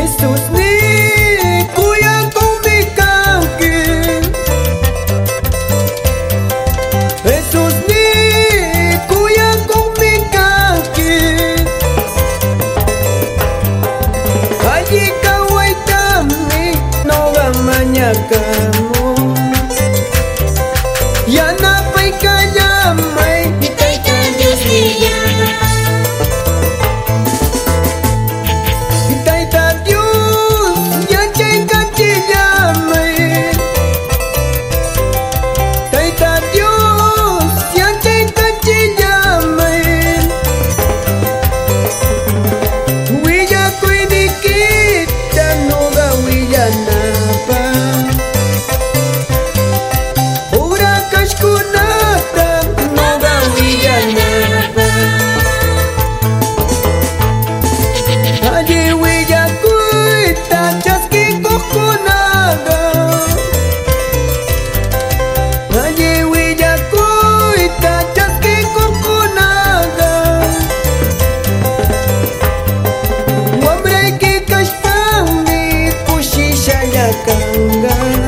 Jesús, ni cuida con mi cajín. Jesús, ni cuida con mi cajín. Allí cagué, tame, no va mañana. girl